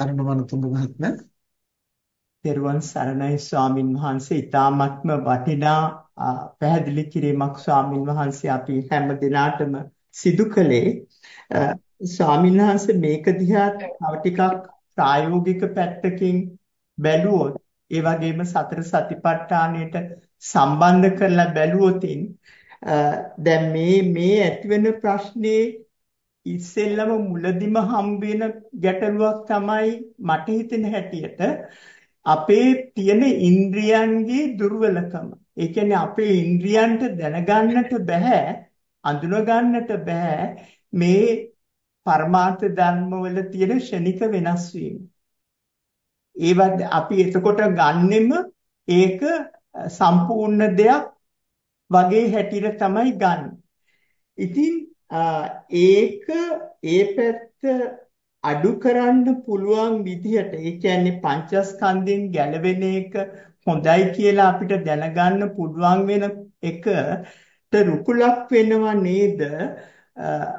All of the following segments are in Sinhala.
අරුණමනතුංග මහත්මයා තෙරුවන් සරණයි ස්වාමින් වහන්සේ. ඊ타ත්ම වටිනා පැහැදිලි කිරීමක් ස්වාමින් වහන්සේ අපි හැම දිනාටම සිදු කළේ. ස්වාමින් වහන්සේ මේක දිහා තව ටිකක් ප්‍රායෝගික පැත්තකින් බැලුවොත් ඒ වගේම සතර සතිපට්ඨානයට සම්බන්ධ කරලා බැලුවොතින් දැන් මේ මේ ඇතිවෙන ප්‍රශ්නේ ඉස්සෙල්ලම මුලදිම හම්බ වෙන ගැටලුවක් තමයි මට හිතෙන හැටියට අපේ තියෙන ඉන්ද්‍රියන්ගේ දුර්වලකම. ඒ කියන්නේ අපේ ඉන්ද්‍රියන්ට දැනගන්නට බෑ, අඳුන ගන්නට බෑ මේ පරමාර්ථ ධර්මවල තියෙන ෂණික වෙනස් වීම. ඒවත් අපි එතකොට ගන්නෙම ඒක සම්පූර්ණ දෙයක් වගේ හැටියට තමයි ගන්න. ඉතින් ඒක ඒ පැත්ත අඩු කරන්න පුළුවන් විදිහට ඒ කියන්නේ පංචස්කන්ධයෙන් ගැලවෙන එක හොඳයි කියලා අපිට දැනගන්න පුළුවන් වෙන එකට රුකුලක් වෙනවා නේද?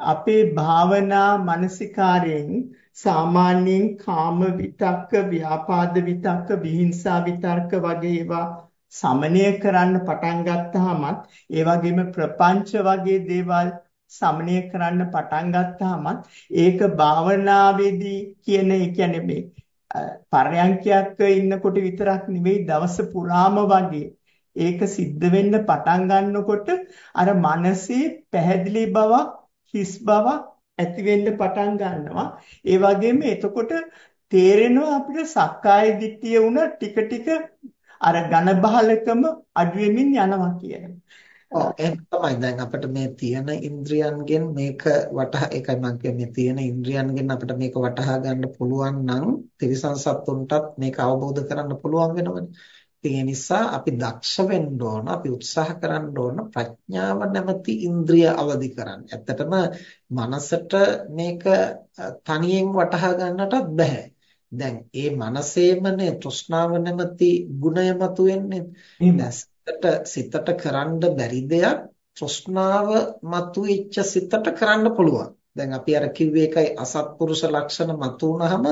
අපේ භාවනා මානසිකාරයෙන් සාමාන්‍යයෙන් කාම විතක්ක ව්‍යාපාද විතක්ක විහිංසා විතර්ක වගේ ඒවා සමනය කරන්න පටන් ගත්තාමත් ඒ වගේම ප්‍රපංච වගේ දේවල් සමනය කරන්න පටන් ගත්තාම ඒක භාවනාවේදී කියන ඒ කියන්නේ මේ පරයන්කයක් ඉන්නකොට විතරක් නෙවෙයි දවස පුරාම වගේ ඒක සිද්ධ වෙන්න පටන් ගන්නකොට අර මනසේ පැහැදිලි බවක් හිස් බවක් ඇති වෙන්න පටන් ගන්නවා. ඒ වගේම එතකොට තේරෙනවා අපිට සක්කාය දිට්ඨිය උන ටික ටික අර ඝන බහලකම අඩු වෙමින් යනවා කියන එහෙනම් තමයි දැන් අපිට මේ තියෙන ඉන්ද්‍රියන්ගෙන් මේක වටහා ඒකයි මම කියන්නේ මේ තියෙන ඉන්ද්‍රියන්ගෙන් අපිට මේක වටහා ගන්න පුළුවන් නම් තිරිසන් සත්තුන්ටත් මේක අවබෝධ කරන්න පුළුවන් වෙනවනේ. ඉතින් ඒ නිසා අපි දක්ෂ වෙන්න ඕන අපි උත්සාහ කරන්න ඕන ප්‍රඥාව නැමැති ඉන්ද්‍රිය අවදි කරන්න. ඇත්තටම මනසට මේක තනියෙන් වටහා ගන්නටත් බෑ. දැන් ඒ මනසේමනේ තෘෂ්ණාව නැමැති ගුණය මතුවෙන්නේ. සිතට සිතට කරන්න බැරි දෙයක් තෘෂ්ණාව මතුවෙච්ච සිතට කරන්න පුළුවන්. දැන් අපි අර කිව්වේ එකයි අසත්පුරුෂ ලක්ෂණ මතුවනහම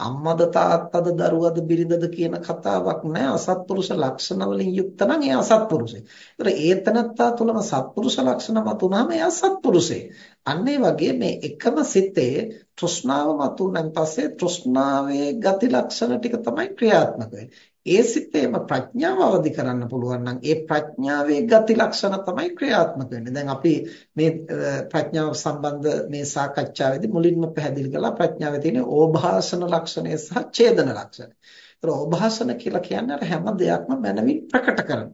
අම්මද තාත්තද දරුවද බිරිඳද කියන කතාවක් නෑ අසත්පුරුෂ ලක්ෂණ වලින් යුක්ත නම් ඒ අසත්පුරුෂය. ඒතර ඒතනත්තා තුලම සත්පුරුෂ ලක්ෂණ මතුවනහම ඒ අසත්පුරුෂය. අන්න වගේ මේ එකම සිතේ තෘෂ්ණාව මතුවනන් පස්සේ තෘෂ්ණාවේ ගති ලක්ෂණ ටික තමයි ක්‍රියාත්මක වෙන්නේ. ඒ සිතේම ප්‍රඥාව අවදි කරන්න පුළුවන් නම් ඒ ප්‍රඥාවේ ගති ලක්ෂණ තමයි ක්‍රියාත්මක වෙන්නේ. දැන් අපි මේ ප්‍රඥාව සම්බන්ධ මේ සාකච්ඡාවේදී මුලින්ම පැහැදිලි කළා ප්‍රඥාවේ තියෙන ඕභාසන ලක්ෂණය සහ ඡේදන ලක්ෂණය. ඒතර ඕභාසන කියලා කියන්නේ අර හැම දෙයක්ම මනමින් ප්‍රකට කරනවා.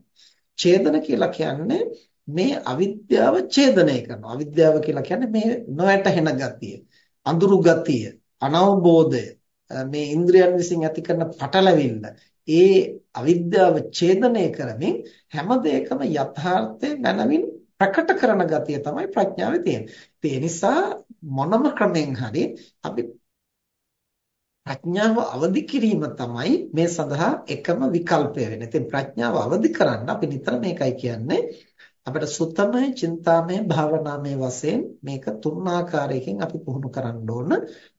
ඡේදන කියලා කියන්නේ මේ අවිද්‍යාව ඡේදනය කරනවා. අවිද්‍යාව කියලා කියන්නේ මේ නොයැටහෙන ගතිය, අඳුරු ගතිය, අනවබෝධය, මේ ඉන්ද්‍රියන් විසින් ඇති කරන පටලැවිල්ල ඒ අවිද්‍යාව ඡේදනය කරමින් හැම දෙයකම යථාර්ථය මනමින් ප්‍රකට කරන ගතිය තමයි ප්‍රඥාවේ තියෙන්නේ. ඒ නිසා මොනම ක්‍රමෙන් හරි අපි ප්‍රඥාව අවදි කිරීම තමයි මේ සඳහා එකම විකල්පය වෙන්නේ. ඉතින් ප්‍රඥාව අවදි කරන්න අපි නිතර මේකයි කියන්නේ අපිට සුත්තමය, චින්තාමය, භාවනාමය වශයෙන් මේක තුන් ආකාරයකින් අපි පුහුණු කරන්න ඕන.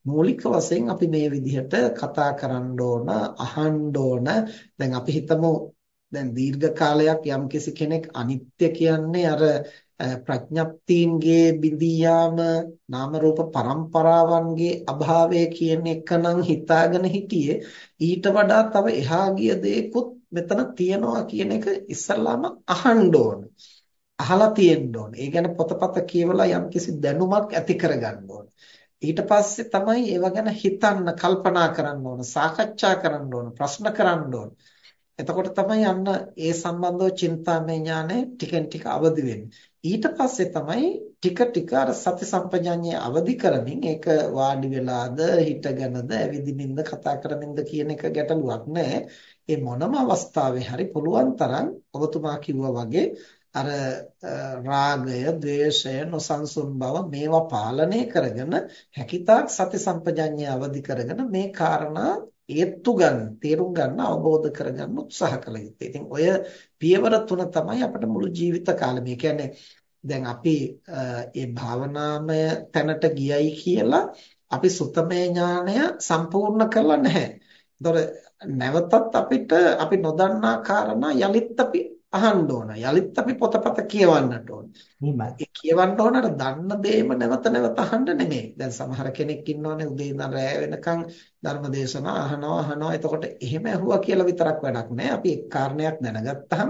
මූලික වශයෙන් අපි මේ විදිහට කතා කරන්න ඕන, අහන්න ඕන. දැන් අපි හිතමු දැන් දීර්ඝ කාලයක් යම්කිසි කෙනෙක් අනිත්‍ය කියන්නේ අර ප්‍රඥප්තියන්ගේ බිඳී යාම නාම රූප පරම්පරාවන්ගේ අභාවය කියන එක නම් හිතාගෙන හිටියේ ඊට වඩා තව එහා ගිය දේකුත් මෙතන තියනවා කියන එක ඉස්සල්ලාම අහන්න ඕනේ අහලා තියෙන්න ඕනේ. ඒ ගැන පොතපත කියවලා යම්කිසි දැනුමක් ඇති කරගන්න ඕනේ. ඊට පස්සේ තමයි ඒව ගැන හිතන්න, කල්පනා කරන්න ඕන, සාකච්ඡා කරන්න ඕන, ප්‍රශ්න කරන්න ඕන. එතකොට තමයි යන්න ඒ සම්බන්ධව චින්තාමය ඥානය ටිකෙන් ටික අවදි වෙන්නේ. ඊට පස්සේ තමයි ටික ටික අර සති සම්පජඤ්ඤය අවදි කරමින් ඒක වාඩි වෙලාද හිටගෙනද ඇවිදින්ද කතා කරමින්ද කියන එක ගැටලුවක් නෑ. ඒ මොනම අවස්ථාවේ හරි පුළුවන් තරම් ඔබතුමා කිව්වා වගේ අර රාගය, ద్వේෂය, නොසන්සුන් බව මේවා පාලනය කරගෙන හැකිතාක් සති සම්පජඤ්ඤය අවදි කරගෙන මේ කාරණා ඒත්තු ගන්න, තේරුම් ගන්න, අවබෝධ කරගන්න උත්සාහ කළ යුතුයි. ඉතින් ඔය පියවර තුන තමයි අපිට මුළු ජීවිත කාලෙම. ඒ කියන්නේ දැන් අපි මේ භාවනාමය තැනට ගියයි කියලා අපි සුතමේ ඥානය සම්පූර්ණ කරලා නැහැ. ඒතකොට නැවතත් අපිට අපි නොදන්නා කාරණා යලිත් අපි අහන්න ඕන. යලිත් අපි පොතපත කියවන්නට ඕන. ඒ කියවන්න ඕන අර දන්න දේම නැවත නැවත අහන්න නෙමෙයි. දැන් සමහර කෙනෙක් ඉන්නවනේ උදේ ඉඳන් රැය වෙනකන් ධර්මදේශනා අහනවා අහනවා. එතකොට එහෙම ඇහුවා කියලා විතරක් වැඩක් නැහැ. අපි එක් කාරණයක් දැනගත්තාම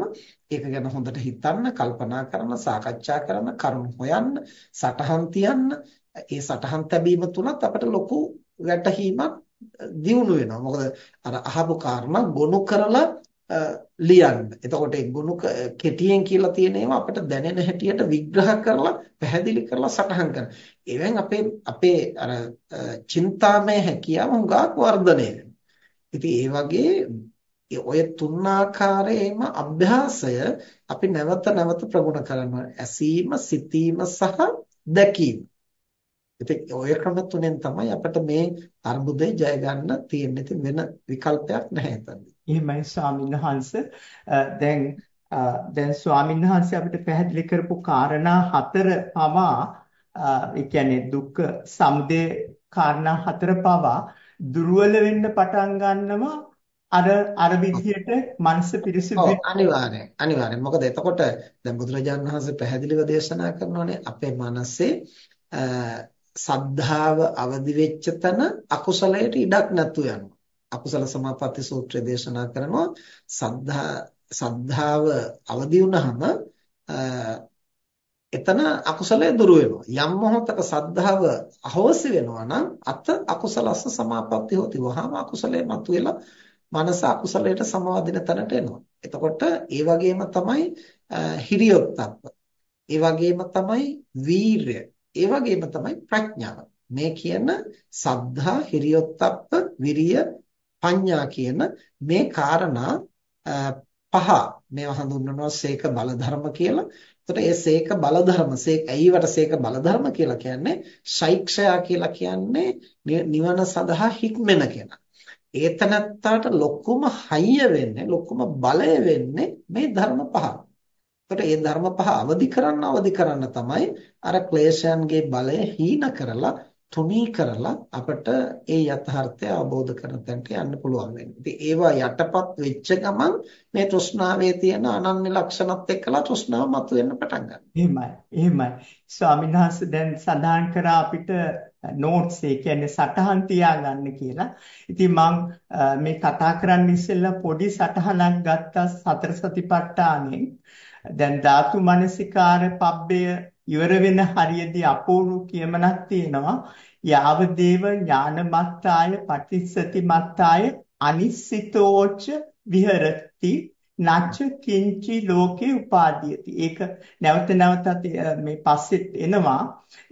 ඒක ගැන හොඳට හිතන්න, කල්පනා කරන්න, සාකච්ඡා කරන්න, කරුණු හොයන්න, සටහන් තියන්න. ඒ සටහන් තැබීම තුලත් අපිට ලොකු වැටහීමක් දියුණු වෙනවා. මොකද අර අහපු කාරණා ගොනු කරලා ලියන්න. එතකොට ඒ ගුණ කෙටියෙන් කියලා තියෙන ඒවා අපිට දැනෙන හැටියට විග්‍රහ කරලා පැහැදිලි කරලා සටහන් කරනවා. ඒවෙන් අපේ අපේ අර චින්තාමය හැකියාව හුඟක් වර්ධනය වෙනවා. ඉතින් ඒ වගේ ඔය තුන් ආකාරයේම අභ්‍යාසය අපි නැවත නැවත ප්‍රගුණ කරනවා. ඇසීම, සිතීම සහ දැකීම. ඉතින් ඔය ක්‍රම තුනෙන් තමයි අපිට මේ අර්බුදේ ජය ගන්න තියෙන්නේ. ඉතින් වෙන විකල්පයක් නැහැ එතනදී. එහෙමයි ස්වාමීන් වහන්සේ. දැන් දැන් ස්වාමීන් වහන්සේ අපිට පැහැදිලි කරපු කාරණා හතර පවා ඒ කියන්නේ දුක්ඛ සමුදය කාරණා හතර පවා දුර්වල වෙන්න පටන් ගන්නවා අර අර විදිහට මනස පිරිසිදු අනිවාර්යෙන් අනිවාර්යෙන් මොකද එතකොට දැන් බුදුරජාණන් වහන්සේ පැහැදිලිව දේශනා කරනවානේ අපේ මනසේ සද්ධාව අවදි වෙච්ච තැන අකුසලයට ඉඩක් නැතු යනවා. අකුසල සමාපatti සූත්‍රය දේශනා කරනවා සද්ධා සද්ධාව අවදි වුනහම එතන අකුසලය දුරු වෙනවා. යම් මොහොතක සද්ධාව අහෝසි වෙනවා නම් අත අකුසලස්ස සමාපatti හොති. වහම අකුසලයේ මතුවෙලා මනස අකුසලයට සමවදින තැනට එනවා. එතකොට ඒ වගේම තමයි හිරියොත්ප්ප. ඒ වගේම තමයි වීරය. ඒ වගේම තමයි ප්‍රඥාව. මේ කියන සද්ධා, හිරියොත්ප්ප, විරිය, පඤ්ඤා කියන මේ காரணා පහ මේවා හඳුන්වනවා සීක බලධර්ම කියලා. එතකොට ඒ සීක බලධර්ම සීක ඇයිවට සීක බලධර්ම කියලා කියන්නේ ශෛක්ෂයා කියලා කියන්නේ නිවන සඳහා හික්මෙන කෙනා. ඒතනත්තාට ලොකුම හයිය වෙන්නේ ලොකුම බලය වෙන්නේ මේ ධර්ම පහ. එතකොට මේ ධර්ම පහ අවදි කරන්න අවදි කරන්න තමයි අර ක්ලේශයන්ගේ බලය හීන කරලා තුනී කරලා අපිට ඒ යථාර්ථය අවබෝධ කරගන්න තැනට යන්න පුළුවන් වෙන්නේ. ඉතින් ඒවා යටපත් වෙච්ච ගමන් මේ තෘෂ්ණාවේ තියෙන අනන්‍ය ලක්ෂණත් එක්කලා තෘෂ්ණාව මතුවෙන්න පටන් ගන්නවා. එහෙමයි. එහෙමයි. ස්වාමීන් වහන්සේ දැන් සඳහන් කරා අපිට නෝට්ස් ඒ කියන්නේ සටහන් තියාගන්න කියලා. ඉතින් මම මේ කතා කරන්න ඉස්සෙල්ලා පොඩි සටහනක් ගත්තා සතර සතිපට්ඨානෙන්. දැන් ධාතු මනසිකාර පබ්බය ඉවර වෙන හරියදී අපූර්ව කියමනක් තියෙනවා. යාව දේව ඥානමත්තාය පටිසති මත්තාය අනිසිතෝච විහෙරති නච්ච කිංචි ලෝකේ උපාදීයති. ඒක නැවත නැවතත් මේ පස්සෙත් එනවා.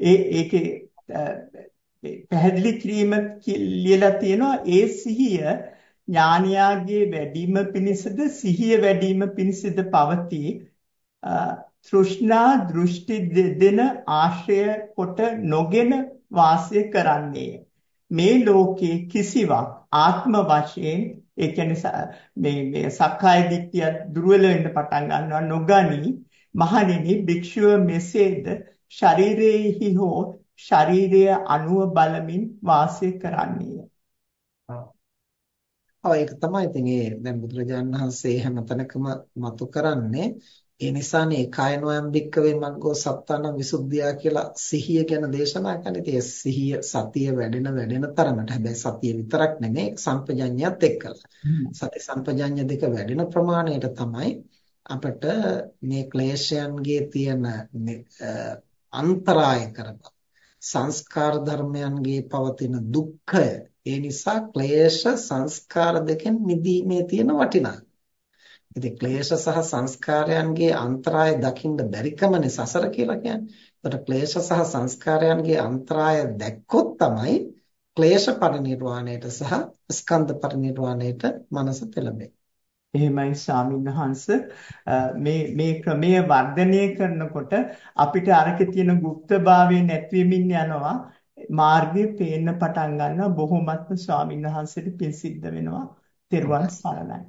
ඒ ඒකේ පැහැදිලි කිරීම ලියලා තියෙනවා. ඒ සිහිය ඥානියාගේ වැඩිම පිණිසද සිහිය වැඩිම පිණිසද පවතී. තෘෂ්ණා දෘෂ්ටි දෙන ආශ්‍රය කොට නොගෙන වාසය කරන්නේ මේ ලෝකේ කිසිවක් ආත්ම වශයෙන් ඒ කියන්නේ මේ මේ සක්කාය දිට්ඨිය දුර්වල වෙන්න පටන් ගන්නවා නොගනි. මහණෙනි භික්ෂුව මෙසේද ශරීරයේහි හෝ ශරීරය අණුව බලමින් වාසය කරන්නේය. ඔව් ඒක තමයි ඉතින් ඒ දැන් බුදුරජාණන් වහන්සේ හැම තැනකම මතු කරන්නේ. ඒ නිසානේ කායනෝයම් භික්කවේ මග්ගෝ සත්තානම් විසුද්ධියා කියලා සිහිය ගැන දේශනා කරන්නේ. ඉතින් සිහිය සතිය වැඩෙන වැඩෙන තරමට. හැබැයි සතිය විතරක් නෙමෙයි සම්පජඤ්ඤයත් එක්කලා. සති සම්පජඤ්ඤ දෙක වැඩෙන ප්‍රමාණයට තමයි අපිට මේ ක්ලේශයන්ගේ තියෙන අන්තරාය කරපත් සංස්කාර ධර්මයන්ගේ පවතින දුක්ඛය. ඒ නිසා ක්ලේශ සංස්කාර දෙකෙන් මිදීමේ තියෙන වටිනාකම ඉතින් ක්ලේශ සහ සංස්කාරයන්ගේ අන්තරාය දකින්න බැරිකමනේ සසර කියලා කියන්නේ. එතකොට ක්ලේශ සහ සංස්කාරයන්ගේ අන්තරාය දැක්කොත් තමයි ක්ලේශ පරිණිරවාණයට සහ ස්කන්ධ පරිණිරවාණයට මනස පෙළඹෙන්නේ. එහෙමයි ස්වාමින්වහන්ස මේ මේ ක්‍රමය වර්ධනය කරනකොට අපිට අරකේ තියෙන গুপ্তභාවය නැතිවෙමින් යනවා. මාර්ගය පේන්න පටන් ගන්නවා. බොහොමත්ම ස්වාමින්වහන්සේට පිසිද්ධ වෙනවා. තෙරුවන් සරණයි.